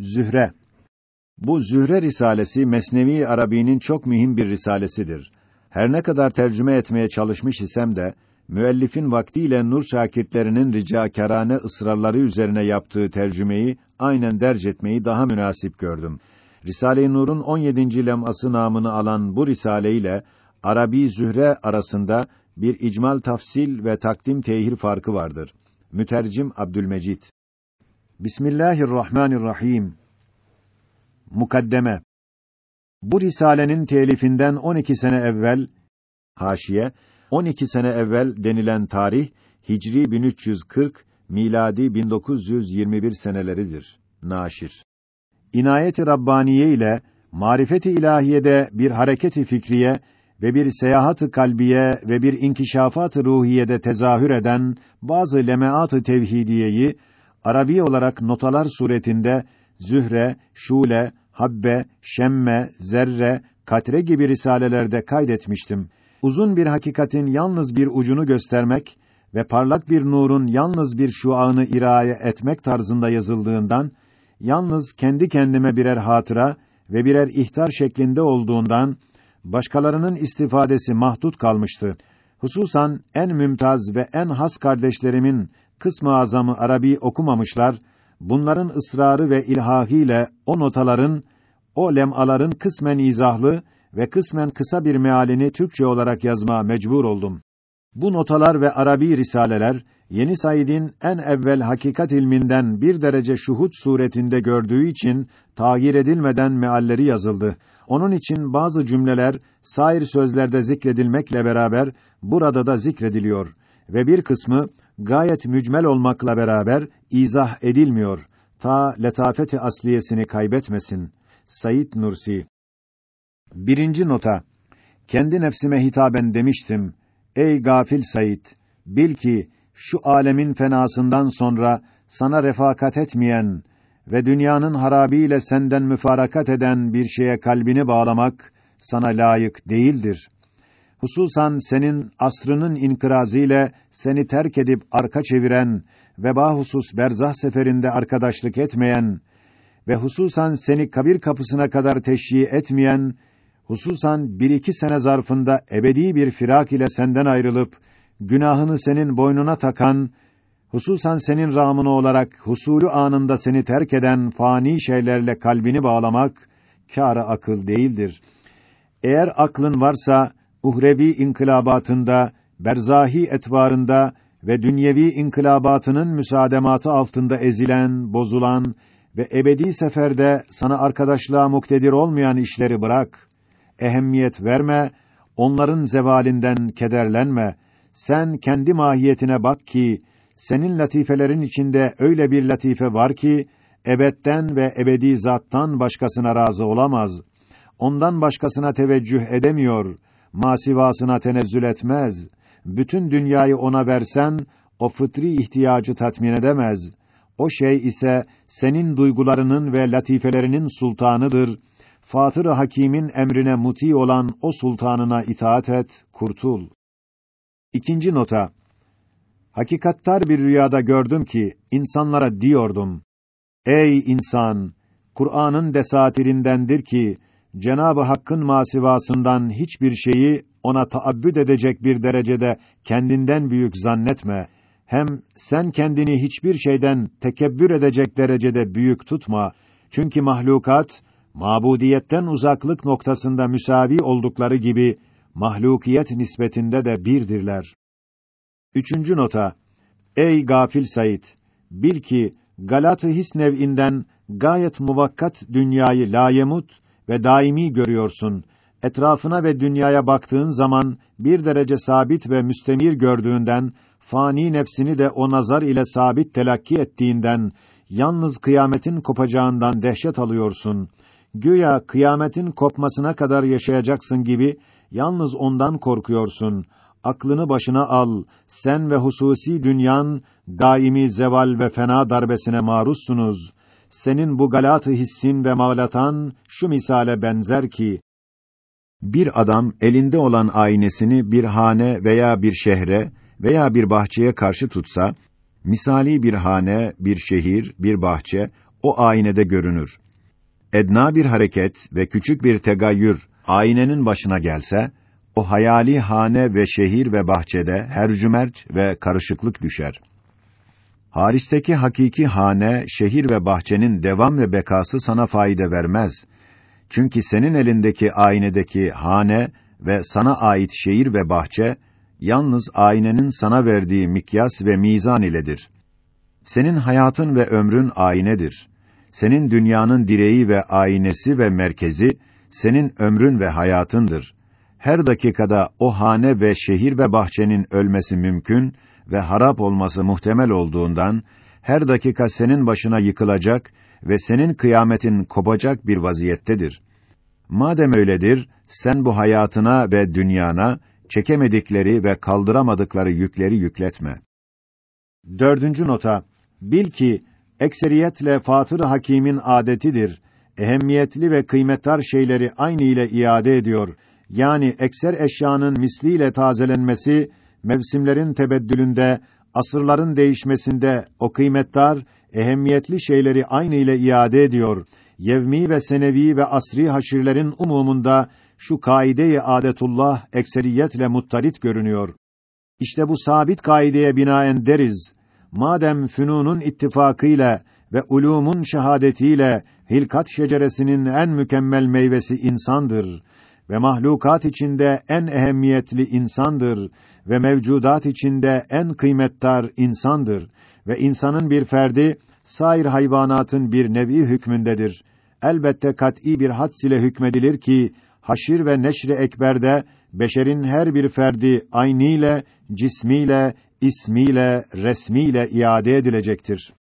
Zühre Bu Zühre risalesi Mesnevi Arabi'nin çok mühim bir risalesidir. Her ne kadar tercüme etmeye çalışmış isem de müellifin vaktiyle Nur şakirtlerinin ricakârane ısrarları üzerine yaptığı tercümeyi aynen derc etmeyi daha münasip gördüm. Risale-i Nur'un 17. leması namını alan bu risale ile Arabi Zühre arasında bir icmal tafsil ve takdim tehir farkı vardır. Mütercim Abdülmecid Bismillahirrahmanirrahim Mukaddeme Bu risalenin telifinden 12 sene evvel haşiye 12 sene evvel denilen tarih Hicri 1340 miladi 1921 seneleridir. Naşir. İnayet-i Rabbaniye ile marifet-i ilahiyede bir hareketi fikriye ve bir seyahat-ı kalbiye ve bir inkişafat-ı ruhiyede tezahür eden bazı lemeat-ı tevhidiyeyi Arabi olarak notalar suretinde Zühre, Şule, Habbe, Şemme, Zerre, Katre gibi risalelerde kaydetmiştim. Uzun bir hakikatin yalnız bir ucunu göstermek ve parlak bir nurun yalnız bir şuağını iraya etmek tarzında yazıldığından, yalnız kendi kendime birer hatıra ve birer ihtar şeklinde olduğundan, başkalarının istifadesi mahdut kalmıştı. Hususan en mümtaz ve en has kardeşlerimin kısmı azamı Arabi okumamışlar, bunların ısrarı ve ilhahiyle o notaların, o lemaların kısmen izahlı ve kısmen kısa bir mealini Türkçe olarak yazmaya mecbur oldum. Bu notalar ve Arabi risaleler, Yeni Said'in en evvel hakikat ilminden bir derece şuhut suretinde gördüğü için tağyir edilmeden mealleri yazıldı. Onun için bazı cümleler sair sözlerde zikredilmekle beraber burada da zikrediliyor ve bir kısmı gayet mücmel olmakla beraber izah edilmiyor. Ta letafeti asliyesini kaybetmesin. Sayit Nursi Birinci nota Kendi nefsime hitaben demiştim. Ey gafil Said, bil ki şu alemin fenasından sonra sana refakat etmeyen ve dünyanın harabiyle senden müfarakat eden bir şeye kalbini bağlamak sana layık değildir. Hususan senin asrının inkırazıyla seni terk edip arka çeviren ve bahusus berzah seferinde arkadaşlık etmeyen ve hususan seni kabir kapısına kadar teşyi etmeyen, hususan bir iki sene zarfında ebedi bir firak ile senden ayrılıp, günahını senin boynuna takan, hususan senin ramını olarak husulü anında seni terk eden fani şeylerle kalbini bağlamak, kârı akıl değildir. Eğer aklın varsa, uhrevi inkılabatında, berzahi etvarında ve dünyevi inkılabatının müsaadematı altında ezilen, bozulan ve ebedi seferde sana arkadaşlığa muktedir olmayan işleri bırak. Ehemmiyet verme, onların zevalinden kederlenme. Sen kendi mahiyetine bak ki senin latifelerin içinde öyle bir latife var ki ebedden ve ebedi zattan başkasına razı olamaz. Ondan başkasına teveccüh edemiyor. Masivasına tenezzül etmez. Bütün dünyayı ona versen o fıtri ihtiyacı tatmin edemez. O şey ise senin duygularının ve latifelerinin sultanıdır. Fatır-ı Hakîm'in emrine muti olan o sultanına itaat et, kurtul. İkinci nota. Hakikattar bir rüyada gördüm ki insanlara diyordum: Ey insan, Kur'an'ın desatirindendir ki Cenabı Hakk'ın masivasından hiçbir şeyi ona taabbüd edecek bir derecede kendinden büyük zannetme. Hem sen kendini hiçbir şeyden tekebbür edecek derecede büyük tutma. Çünkü mahlukat mabudiyetten uzaklık noktasında müsavi oldukları gibi mahlukiyet nispetinde de birdirler. Üçüncü nota. Ey gafil Said, bil ki Galat-ı his nev'inden gayet muvakkat dünyayı layemut ve daimi görüyorsun. Etrafına ve dünyaya baktığın zaman bir derece sabit ve müstemir gördüğünden fani nefsini de o nazar ile sabit telakki ettiğinden yalnız kıyametin kopacağından dehşet alıyorsun. Güya kıyametin kopmasına kadar yaşayacaksın gibi yalnız ondan korkuyorsun. Aklını başına al. Sen ve hususi dünyan daimi zeval ve fena darbesine maruzsunuz. Senin bu galat-ı hissin ve mağlatan şu misale benzer ki bir adam elinde olan aynesini bir hane veya bir şehre veya bir bahçeye karşı tutsa, misali bir hane, bir şehir, bir bahçe o aynede görünür. Edna bir hareket ve küçük bir tegayyür aynenin başına gelse, o hayali hane ve şehir ve bahçede hercümerç ve karışıklık düşer. Hariçteki hakiki hane, şehir ve bahçenin devam ve bekası sana fayda vermez. Çünkü senin elindeki aynedeki hane ve sana ait şehir ve bahçe yalnız aynenin sana verdiği mikyas ve mizan iledir. Senin hayatın ve ömrün aynedir. Senin dünyanın direği ve aynesi ve merkezi senin ömrün ve hayatındır. Her dakikada o hane ve şehir ve bahçenin ölmesi mümkün ve harap olması muhtemel olduğundan her dakika senin başına yıkılacak ve senin kıyametin kopacak bir vaziyettedir. Madem öyledir, sen bu hayatına ve dünyana çekemedikleri ve kaldıramadıkları yükleri yükletme. Dördüncü nota, bil ki, ekseriyetle Fatır Hakîm'in adetidir, ehemmiyetli ve kıymetdar şeyleri aynı ile iade ediyor. Yani ekser eşyanın misliyle tazelenmesi, mevsimlerin tebeddülünde, asırların değişmesinde o kıymetdar, ehemmiyetli şeyleri aynı ile iade ediyor. Yevmi ve senevi ve asri haşirlerin umumunda şu kaide-i adetullah ekseriyetle muttarit görünüyor. İşte bu sabit kaideye binaen deriz. Madem fünunun ittifakıyla ve ulumun şehadetiyle hilkat şeceresinin en mükemmel meyvesi insandır ve mahlukat içinde en ehemmiyetli insandır ve mevcudat içinde en kıymetdar insandır ve insanın bir ferdi sair hayvanatın bir nevi hükmündedir. Elbette kat'î bir had ile hükmedilir ki haşir ve neşri ekberde beşerin her bir ferdi ayniyle, cismiyle, ismiyle, resmiyle iade edilecektir.